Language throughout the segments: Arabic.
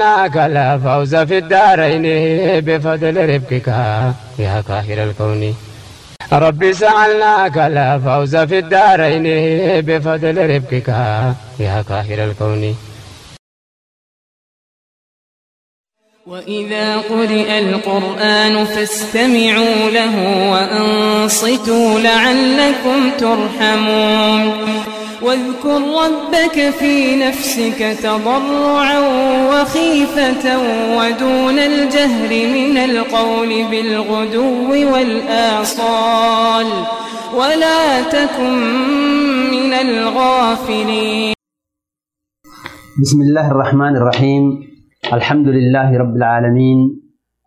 لك لا فوز في الدارين بفضل ربك يا قاهر الكون. ربي سألناك لا فوز في الدارين بفضل ربك يا قاهر الكون. وإذا قرئ القرآن فاستمعوا له وأنصتوا لعلكم ترحمون. واذكر ربك في نفسك تضرعا وخيفة ودون الجهر من القول بالغدو والآصال. ولا تكن من الغافلين. بسم الله الرحمن الرحيم. الحمد لله رب العالمين.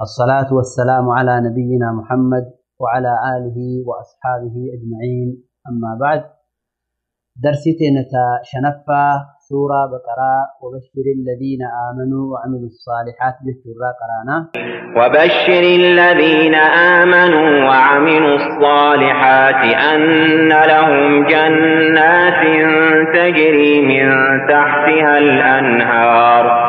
الصلاة والسلام على نبينا محمد وعلى آله وأصحابه أجمعين. أما بعد درستنا شنفة سورة بقرة وبشر الذين آمنوا وعملوا الصالحات بالسورة قرانا. وبشر الذين آمنوا وعملوا الصالحات أن لهم جنات تجري من تحتها الأنهار.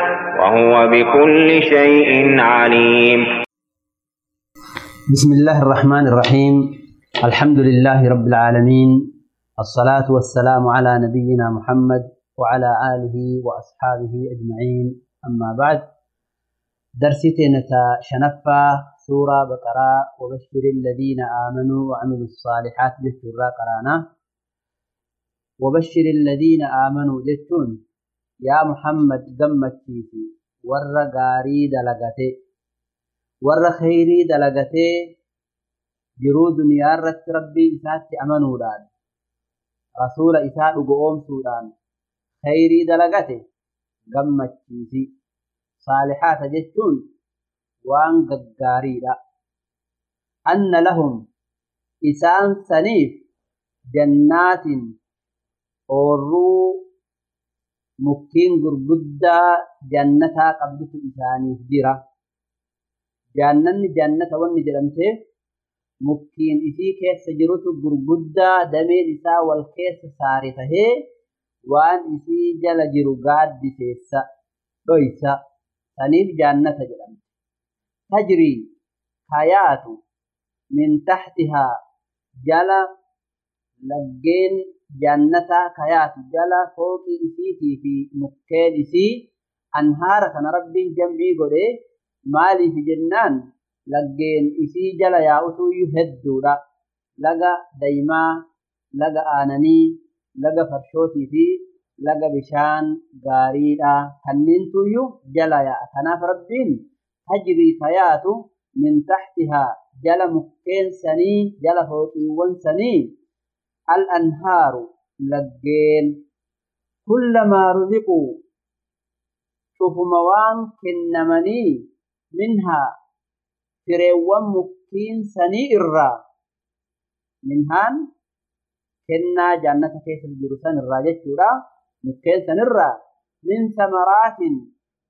وهو بكل شيء عليم. بسم الله الرحمن الرحيم الحمد لله رب العالمين الصلاة والسلام على نبينا محمد وعلى آله وأصحابه أجمعين أما بعد درستنا شنفة سورة بقرة وبشر الذين آمنوا وعملوا الصالحات بالسورة قرانا وبشر الذين آمنوا جتون يا محمد جمتيتي ور غاري دلغتي. ور خيري دلغتي جرو دنيا رت ربي ذات امنو داد رسول اساد غوم سودان. خيري دلغتي جمتيتي صالحات جتون وان غغاري دا. أن لهم إسان سنيف جنات أورو مكين قربدة جنتها قبضت إنساني جرا جنن جنة ون جرمته مكين إذا كيس سجروت قربدة دمي إسا والكيس سارته وان إذا جل جرقات بسيسا دويسا تنيف جنة جرمت تجري حياته من تحتها جل لجين jannataa kayaatu jala fooqii isiitii fi mukkeen isii anhaara kana rabbiin jam'ii godhee maaliif jennaan laggeen isii jala yaa'utuyyuu hedduudha. Laga daymaa, laga aananii, laga farshootii fi laga bishaan gaariidha. Kanneentuyyuu jala yaa'a. Kanaaf rabbiin tajrii kayaatu min taxtihaa jala mukkeen sanii jala fooqiiwwan sanii الأنهار لجين. كلما رزقوا. شوفوا موان كنمني منها. فروان مكين سني إرّا. منهان كنا جنة كيس الجرسان الراجة شورا مكين سنرّا من ثمرات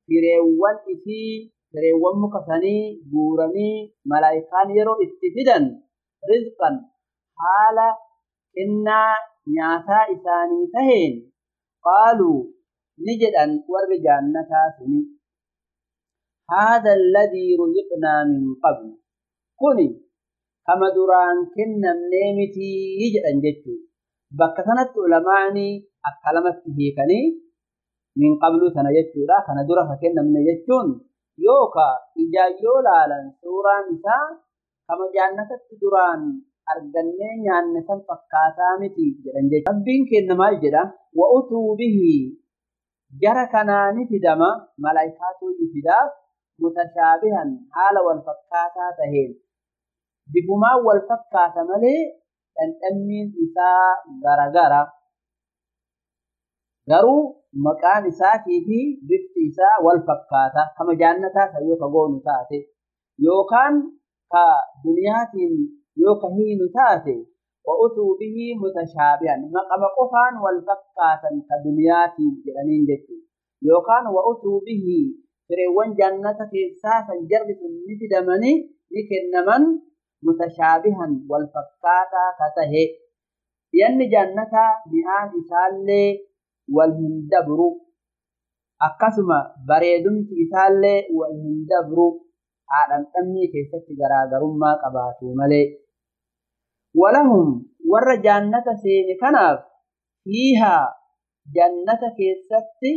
فروان إسي فروان مكسني بورني ملايكان يرو استفدا رزقا. kennaa nyaataa isaanii taheen qaaluu ni jedhan warri jaannataa suni. Haada alladii ruziqnaa min qablu. Kuni kama duraan kennamnee mitii jedhan jechuu. Bakka sanatti ulamaanii akka lamatti hiikanii min qablu sana jechuudha. Kana dura ka kennamne jechuun yookaa ijaayyoo laalan suuraan isaa kama jaannatatti duraan argannee nyaanne san fakkaataa miti jedhan jechuudha. Rabbiin kenna maal jedha? Wa'utuu bihi jara kanaani fidama malaayikaatu fidaaf mutashaabihan haala wal fakkaataa taheen bifumaan wal fakkaata malee dhandhammiin isaa garagara. Garuu maqaan isaatii fi bifti isaa wal fakkaata kama jaannataa ta'e yoo ka goonu taate yookaan ka duniyaatiin yoo ka hiinu taate wa'utuu bihi mutashaabihan maqama qofaan wal fakkaatan ka duniyaatiin jedhaniin jechuudha. Yookaan wa'utuu bihi fireewwan jannata keessaa san jarri sun ni fidamanii ni kennaman mutashaabihan wal fakkaataa ka haadhan dhammii keessatti garaagarummaa qabaatu malee. Walahum warra jaannata seene kanaaf fiihaa jannata keessatti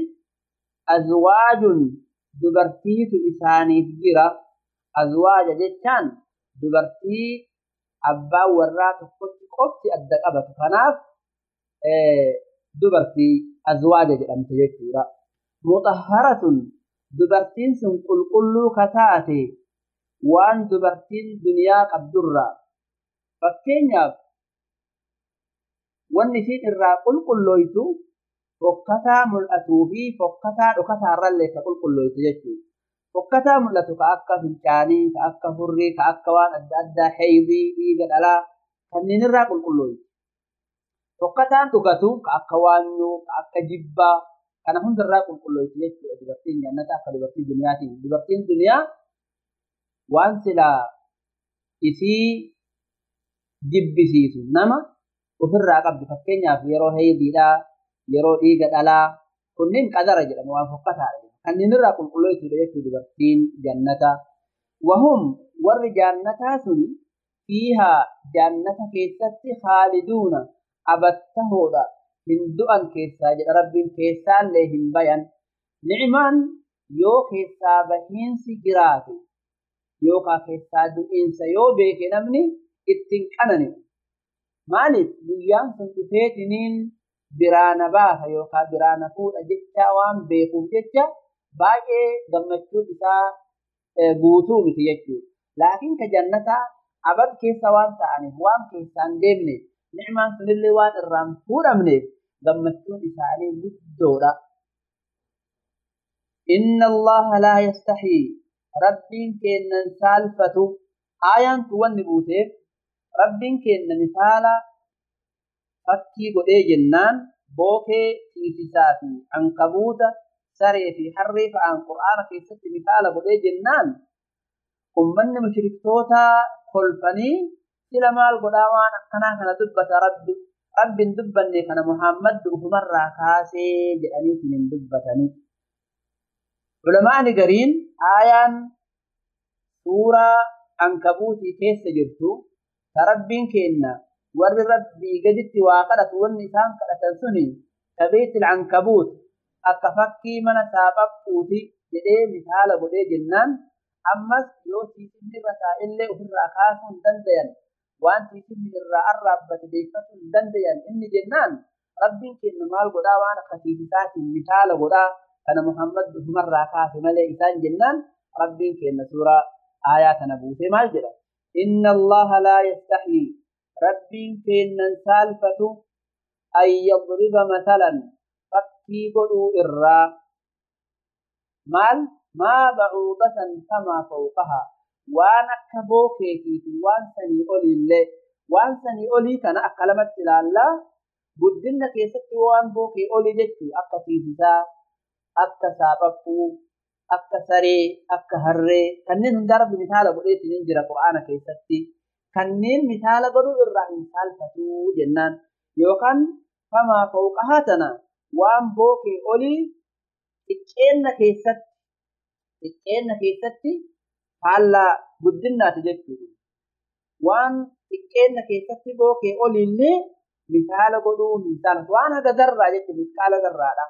azwaajun dubartiitu isaaniif jira. Azwaaja jechaan dubartii abbaa warraa tokkotti qofti adda qabatu kanaaf dubartii azwaaja jedhamte jechuudha. Muxahharatun dubartiin sun qulqulluu kataate. وان دبرتين دنيا قبدرة fakkeenyaaf wanni isiin irraa qulqullooytu fokkataa mul'atuu fi fokkataa dhokataarrallee ka qulqullooytu jechuudha. Fokkataa mul'atu ka akka fincaanii, ka akka hurrii, ka akka waan adda addaa heeyzii, dhiiga dhalaa kanneen irraa qulqullooytu. Fokkataan dhugatu ka akka waanyuu, ka akka jibbaa kana hundarraa qulqullooytu jechuudha dubartiin jannata akka dubartii duniyaatiin. Dubartiin duniyaa وان سلا اسي جب سيسو نما وفر عقب بفكينا في يرو هاي بيدا يرو ايغا دالا كنين قدر جدا موان فقطا كان ينرى كل قلوية تدريك دبرتين جنة وهم ور جنة سني فيها جنة كيست خالدون أبتهودا هندو أن كيسا جد ربي كيسا لهم بيان نعمان يو كيسا بحين سجراتي yookaan keessaa du'iinsa yoo beeke namni ittiin qanani maaliif guyyaan sun dhufeetiniin biraana baasa yookaan biraana fuudha jecha waan beekuuf jecha baay'ee gammachuun isaa guutuu miti jechuudha. Laakiin ka jannataa abad keessa waan ta'aniif waan keessaan deemne ni'imaan sunillee waan irraan fuudhamneef gammachuun isaanii guddoodha. إن الله لا يستحي rabbiin kennan saalfatu aayaantu wanni buuteef rabbiin kenna misaala fakkii godhee jennaan bookee tiisisaa fi ankabuuta saree fi harree fa'aan qura'aana keessatti misaala godhee jennaan ummanni mushriktootaa kolfanii sila maal godhaa waan akkanaa kana dubbata rabbi rabbiin dubbanne kana muhammad dhufumarraa kaasee jedhanii hin dubbatanii. Ulamaani gariin aayaan suuraa ankabuutii keessa jirtu rabbiin kenna warri rabbii gaditti waa kadhatu wanni isaan kadhatan suni kabeetil ankabuut akka fakkii mana saaphaphuu jedhee misaala godhee jennaan ammas yoo tiisinni irra taa'ellee ofirraa kaasuu hin dandayan waan tiisinni irraa arraabbate deeffatuu hin dandayan inni jennaan rabbiin kenna maal godhaa waan akka tiisisaatiin misaala godhaa muhammad ofumarraa kaase malee isaan jennaan rabbiin kenna suuraa aayaa kana buusee maal jedha إن الله لا يستحي ربي كن سالفة أن يضرب مثلا fakkii godhuu irraa maal maa bacuudatan kamaa fawqahaa waan akka bookeetii fi waan sanii oliillee waan sanii olii kana akka lamatti ilaallaa guddinna keessatti waan bookee olii jechuu akka tiisisaa akka saree akka harree kanneen hundaa rabbi misaala godheetiin jira qur'aana keessatti kanneen misaala godhuu irraa hin saalfatuu jennaan yookaan famaa fawqahaa tana waan bookee olii xiqqeenna keessatti xiqqeenna keessatti haala guddinnaati jechuudha. Waan xiqqeenna keessatti bookee oliillee misaala godhuu hin saalfatu. Waan haga zarraa jechuun misqaala zarraadha.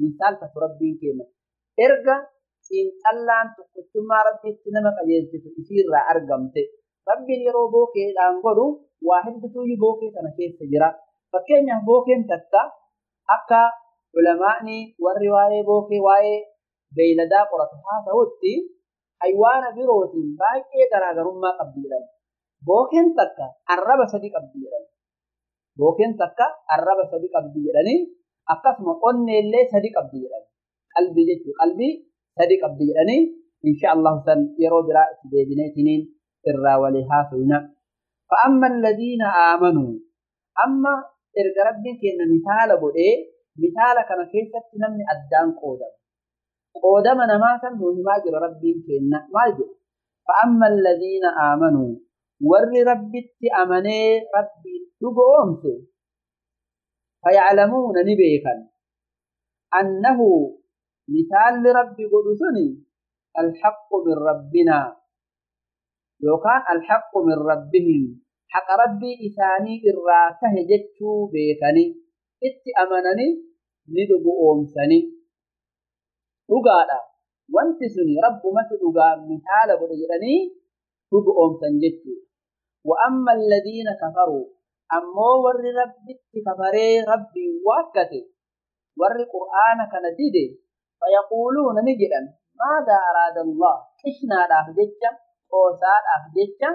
Hin saalfatu rabbiin kenna. Erga xiinxallaan tokkochummaa rabbiitti nama qajeelchitu isiirraa argamte. Rabbiin yeroo bookeedhaan godhu waa hedduutu bookee kana keessa jira. Fakkeenyaaf bookeen takka akka ulamaa'ni warri waa'ee bookee waa'ee beeyladaa qoratu haa ta'utti haywaana birootiin baay'ee garaagarummaa qabdi jedhan. Bookeen takka arraba sadi qabdi jedhan. Bookeen takka arraba sadi qabdi jedhanii akkasuma onneellee sadi qabdi jedhan. Qalbii jechuudha. Qalbii sadi qabdi jedhanii insha Allah san yeroo biraa itti deebineetiniin irraa walii haasofna. فأما الذين آمنوا أما إرجع ربي كنا مثال بدي مثال كما كيف تنمي أدان قودم قودم أنا ما سمعه ما جرى ربي كنا ما جرى فأما الذين آمنوا ور ربي أمني ربي تقوم فيعلمون نبيكا أنه مثال لربي قدسني الحق من ربنا. يوكان الحق من ربهم حق ربي إساني إراته جتشو بيكني إت أمنني dhugaadha wanti suni rabbumatu dhugaa misaala godhe jedhanii dhugu oomsan jechuudha وأما الذين كفروا ammoo warri rabbitti kafaree rabbiin waakkate warri qur'aana kana dide fayaquuluuna ni jedhan maadaa araada allah qishnaadhaaf jecha qoosaadhaaf jecha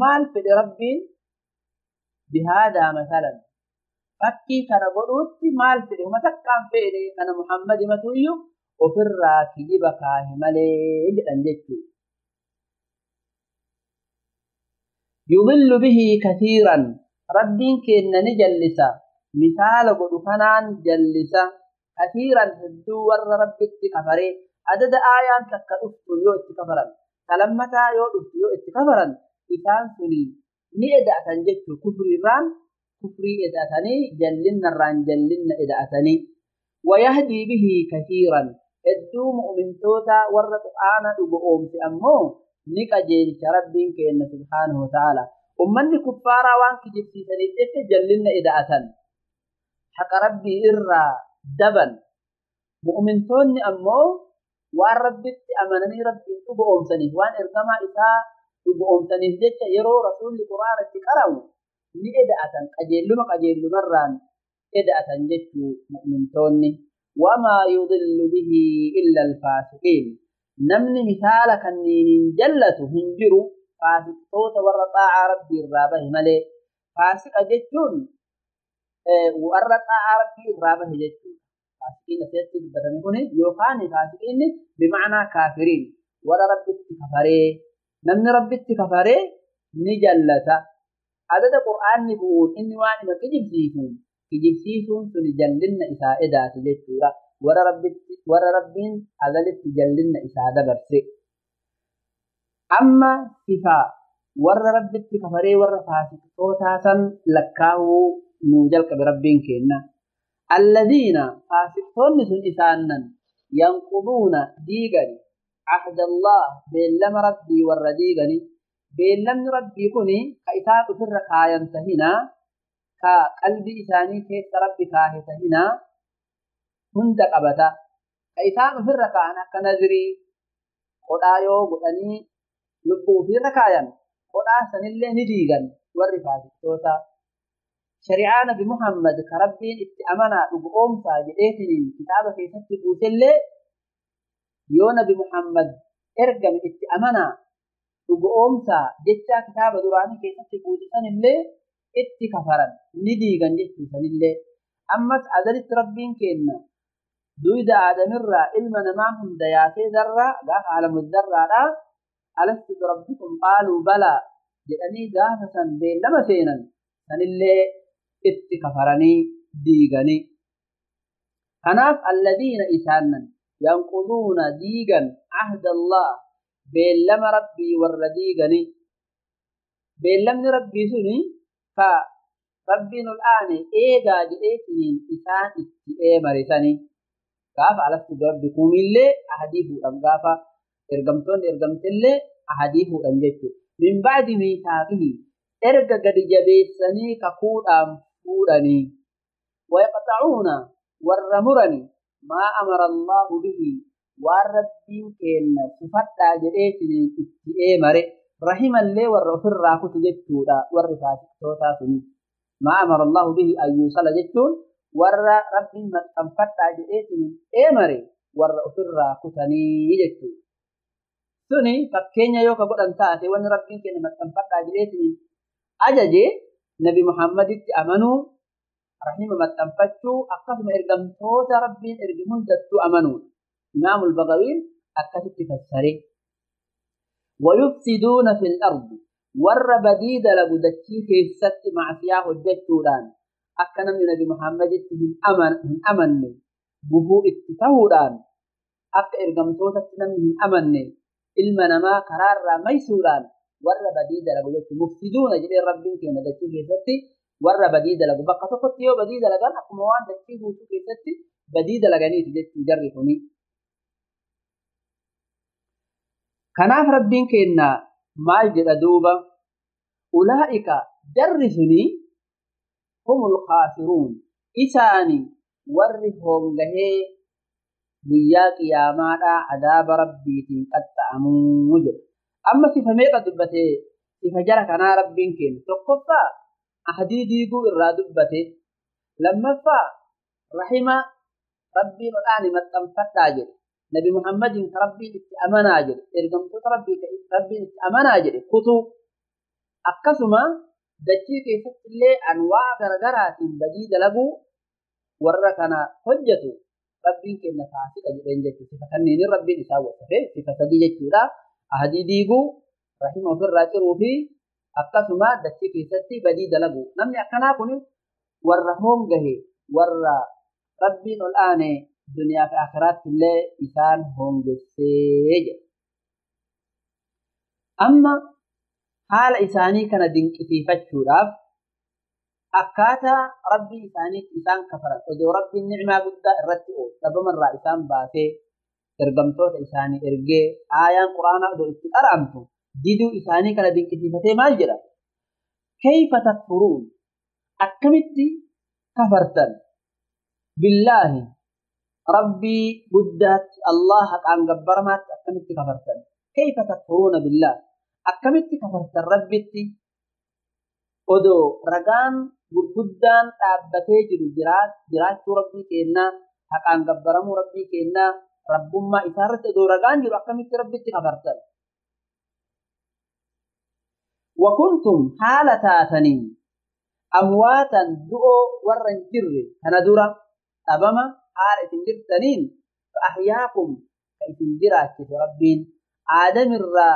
maal fedhe rabbiin bihaadaa masalan fakkii kana godhuutti maal fedhe uma takkaan fedhe kana muhammad himatuuyyu ofirraa kijiba kaahe malee jedhan jechuu yudillu bihii kasiiran rabbiin kenna ni jallisa misaala godhu kanaan jallisa kathiiran hedduu warra rabbitti kafaree adada aayaan takka dhuftun yoo itti kafaran kalammataa yoo dhuftu yoo itti kafaran isaan suni ni eda'atan jechuu kufriirraan kufrii eda'atanii jallinnarraan jallinna eda'atanii ويهدي به كثيرا hedduu mu'mintoota warra qur'aana dhugu oomse ammoo ni qajeelcha rabbiin kenna subhaanahu wa ta'ala ومن كفارا وان كجب في ثانيتك جللنا إداءتا حق ربي إرى دبل مؤمنتون أمو وان ربي أمانني ربي تبعوم سنه وان إرقما إتا تبعوم سنه جدك يرو رسول لقرارة تقرأو ني إداءتا قجلما قجل مران إداءتا جدك مؤمنتون وما يضل به إلا الفاسقين نمني مثالك النين جلته هنجره faasiktoota warra xaa'a rabbii irraa bahe malee faasika jechuun eh, warra xaa'a rabbii irraa bahe jechuudha. Faasikiin asirratti dubbatame kun yookaan faasikiin bimaanaa kaafiriin warra rabbitti kafaree namni rabbitti kafaree ni jallata. Adada qur'aanni bu'uun inni waan hima kijibsiisuun kijibsiisuun sun jallinna isaa edaati jechuudha. Warra rabbiin azalitti jallinna isaa dabarse. أما كفا ور ربك كفري ور فاسك فوتاسا لكاو نوجلك بربين كينا الذين فاسك فونس إسانا ينقضون ديغني عهد الله بين لم ربي ور بين لم ربي كوني كإساء فر خاينتهنا كقلب إساني كيس ربي خاينتهنا هند قبتا كإساء فر خاينتهنا كنذري قطايو قطني lubbuu kaayan qodhaa sanillee ni diigan warri faasiqtoota shari'aa nabi muhammad ka rabbiin itti amanaa dhugu oomsaa jedheetiniin kitaaba keessatti buusellee yoo nabi muhammad ergame itti amanaa dhugu oomsaa jechaa kitaaba duraanii keessatti buusisanillee itti kafaran. Ni diigan jechuu sanillee. Ammas azalitti rabbiin kenna duyda aadamirraa ilma namaa hunda yaasee darraa gaafa alamuddarraadha alastu birabbikum qaaluu balaa jedhanii gaafa san beellama seenan sanillee itti kafaranii diiganii kanaaf alladiina isaannan yanquduuna diigan ahda allah beellama rabbii warra diiganii beellamni rabbii suni ka rabbiin ol aane eegaa jedheetiniin isaan itti eemarisanii gaafa alastu birabbikumillee ahadii fuudhan gaafa ergamtoonni ergamtellee ahadii fuudhan jechuudha. Min ba'di miitaaqihi erga gadi jabeessanii kakuudhaan fuudhanii wayaqxacuuna warra murani maa amara Allahu bihi waan rabbiin keenna tufadhaa jedhee isiniin itti eemare rahimallee warra ofirraa kutu jechuudha warri faasiktootaa suni. Maa amara Allahu bihi ayyuusala jechuun warra rabbiin maxxanfadhaa jedhee eemare warra ofirraa kutanii jechuudha. جتون سني فكينيا يوكا قدن تاتي وان ربين كين متنفتا جريتني أججي نبي محمد أمنوا رحمه maxxanfachuu akkasuma ergamtoota rabbiin ergi hundattuu amanuudha. Imaamul Bagawiin akkasitti fassare. ويفسدون في الأرض ور بديد لقدتي في الست معصية هجتودان أكنا من نبي محمد من أمن من أمن بهو اتتهودان أك إرقمتوتا من أمن المنما قرار رامي سوران. ور بديد لغو يكتو مفتدون جلي ربين كي ندكي كيفتي ور بديد لغو بقى تفتيو بديد لغو نقموان دكي هو كيفتي بديد لغو نيت جلي تجرحوني كناف ربين كي ننا مال جردوبا أولئك جرحوني هم الخاسرون. إساني. ور هم لهي guyyaa qiyaamaadhaa adaaba rabbiitiin qaxxa'amuu jedha. Amma sifa meeqa dubbatee sifa jara kanaa rabbiin kenna tokkoffaa ahadii diiguu irraa dubbate lammaffaa rahima rabbiin odhaani maxxanfadhaa jedhe nabi muhammadin ka rabbiin itti amanaa jedhe ergamtoota rabbiin itti amanaa jedhe kutuu akkasuma dachii keessatti illee anwaa garagaraatiin badii dalaguu warra kana hojjetu ربين كنا فاسي كجبين جتو سفكنين ربين إساوة سفه سفكدي جتو دا أهدي ديغو رحيم أفر راتر وفي أكا سما دكي كيستي بدي دلغو نم يأكنا كوني ورهم جهي ور ربين الآن دنيا في آخرات اللي إسان هم جسيج أما حال إساني كان دنك في فتشو akkaataa rabbii isaaniitti isaan kafaran odoo rabbiin nicmaa guddaa irratti oolu dhabamarraa isaan baasee ergamtoota isaanii ergee aayaan quraanaa odoo itti qara'amtu diduu isaanii kana dinqisiifatee maal jedha kayfa takfuruun akkamitti kafartan billaahi rabbii guddaatti allah haqaan gabbaramaatti akkamitti kafartan kayfa takfuruuna billaah akkamitti kafartan rabbitti odoo ragaan gurguddaan dhaabbatee jiru jiraachuu rabbii kennaa haqaan gabbaramuu rabbii kennaa rabbummaa isaarratti odoo ragaan jiru akkamitti rabbitti kafartan وكنتم حالة تاتنين أمواتا دؤو ورن جر كندرة أبما حالة جرتنين فأحياكم كيف جرات في ربين آدم الرا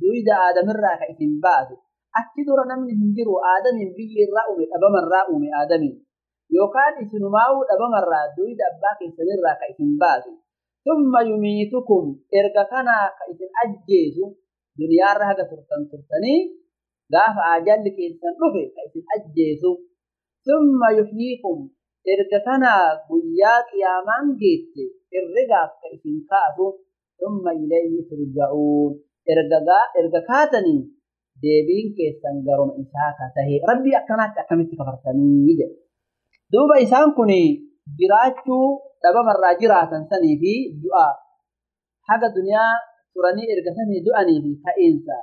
دويد آدم الرا كيف باث أكدر نمن هنجروا آدم بي الرأوم أبما الرأوم آدم يوكان إسنماو أبما الرا دويد أباك سنرا كيف باث ثم يميتكم إرقكنا كيف أجيزوا دنيا رهقة ترتن ترتني gaafa ajalli keessan dhufe ka isin ajjeesu summa yuhyiikum erga kanaa guyyaa qiyaamaan geette herregaaf ka isin kaasu summa ilayhi turja'uun erga kaatanii deebiin keessan garuma isaa ka tahe rabbii akkanaatti akkamitti kafartanii jedhe duuba isaan kun jiraachuu dhabamarraa jiraatan sanii fi du'a haga duniyaa turanii erga sanii du'anii fi ka'insa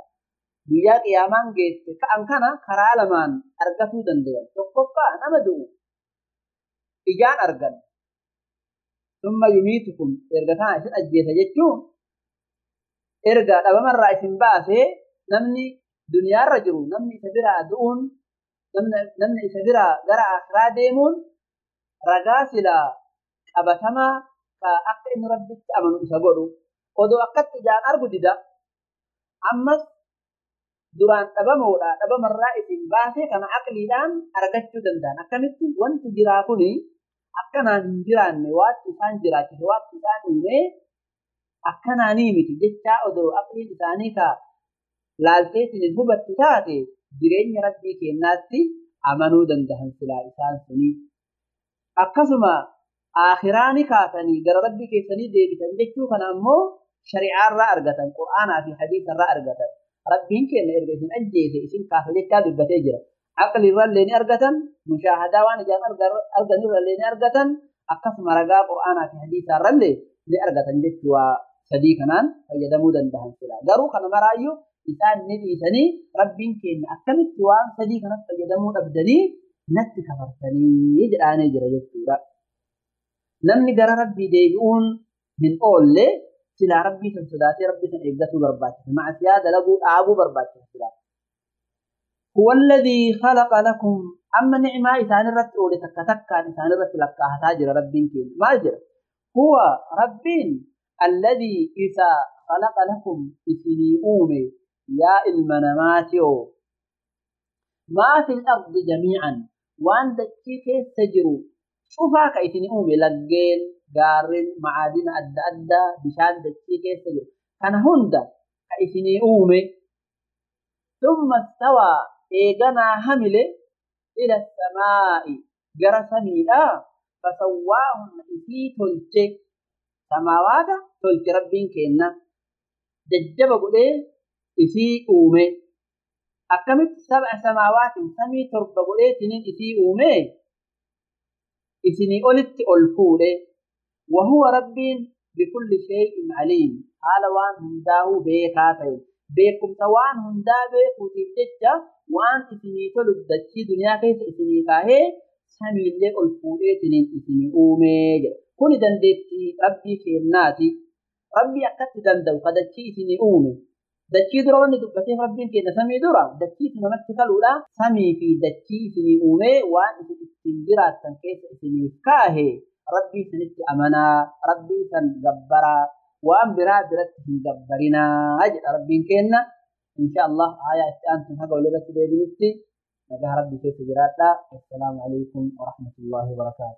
guyyaa qiyaamaan geesse ka'an kana karaa lamaan argatuu dandayan tokkoffaa nama du'u ijaan argan summa yumiitukum erga kana isin ajjeesa jechuun erga dhabamarraa isin baasee namni duniyaarra jiru namni isa biraa du'uun namni isa biraa gara akhiraa deemuun ragaa silaa qabatamaa ka akka inni rabbitti amanu isa godhu odoo akkatti ijaan argu dida ammas duraan dhabamoodha dhabamarraa isin baasee kana aqliidhaan argachuu danda'an akkamitti wanti jiraa kuni akkanaan hin jiraanne waatti isaan jiraachise waatti isaan uumee akkanaanii miti jechaa odoo aqliin isaanii ka laalteetiin hin hubattu taate jireenya rabbii kennaatti amanuu danda'an silaa isaan suni. Akkasuma akhiraani kaatanii gara rabbii keessanii deebitan jechuu kana ammoo shari'aarraa argatan qur'aanaa fi hadiisarraa argatan. Rabbiin kenna erga isin ajjeese isin kaasa jechaa dubbatee jira. Aqlirrallee ni argatan mushaahadaa waan ijaan arganirrallee ni argatan akkasuma ragaa qur'aanaa fi hadiisaarrallee ni argatan jechuu sadii kanaan fayyadamuu danda'an sila garuu kana maraayyuu isaan ni dhiisanii rabbiin kenna akkamitti waan sadii kanatti fayyadamuu dhabdanii natti kafartanii jedhaanee jira jechuudha. Namni gara rabbii deebi'uun hin oolle silaa rabbii san sodaatee rabbii san eeggatuu barbaachisa. Macasiyaa dalaguu dhaabuu barbaachisa silaa. هو الذي خلق لكم أما نعمة إسان الرت أولي تكا تكا إسان الرت لكا هتاجر ربين كين ما أجر هو ربين الذي إذا yaa ilma namaati'oo maa fil ardi jamiican waan dachii keessa jiru cufaa ka isin uume laggeen gaarren macaadina adda addaa bishaan dachii keessa jiru kana hunda ka isinii uume thumma istawaa eeganaa hamile ila samaa'i gara samiidhaa fasawwaahunna isii tolche samaawaata tolche rabbiin kenna jajjaba godhee إثي أومي. أكمت سبع سماوات سمي تربغوليتين إثي أومي. إثني أولت ألفوري وهو رب بكل شيء عليم. قال وان هنداه بيكاتي. بيكم توان هندا بيكو تبتجة وان إثني تلد دجي دنيا كيس إثني كاهي. سمي اللي ألفوريتين إثني أومي. كوني دندتي ربي كيناتي ربي أكتت دندو قدتي إثني أومي. Dachii dura wanni dubbateef rabbiin kenna samii dura dachii namatti kaluudha. Samii fi dachii isinii uumee waan isin ittiin jiraattan keessa isiniif kaahe rabbii isinitti amanaa rabbii san gabbaraa waan biraa biratti hin gabbarinaa jedha rabbiin kenna insha Allah aayaa itti aantu haga walirratti deebinutti nagaa rabbii keessa jiraadha assalaamu alaikum warahmatullahi wabarakaatu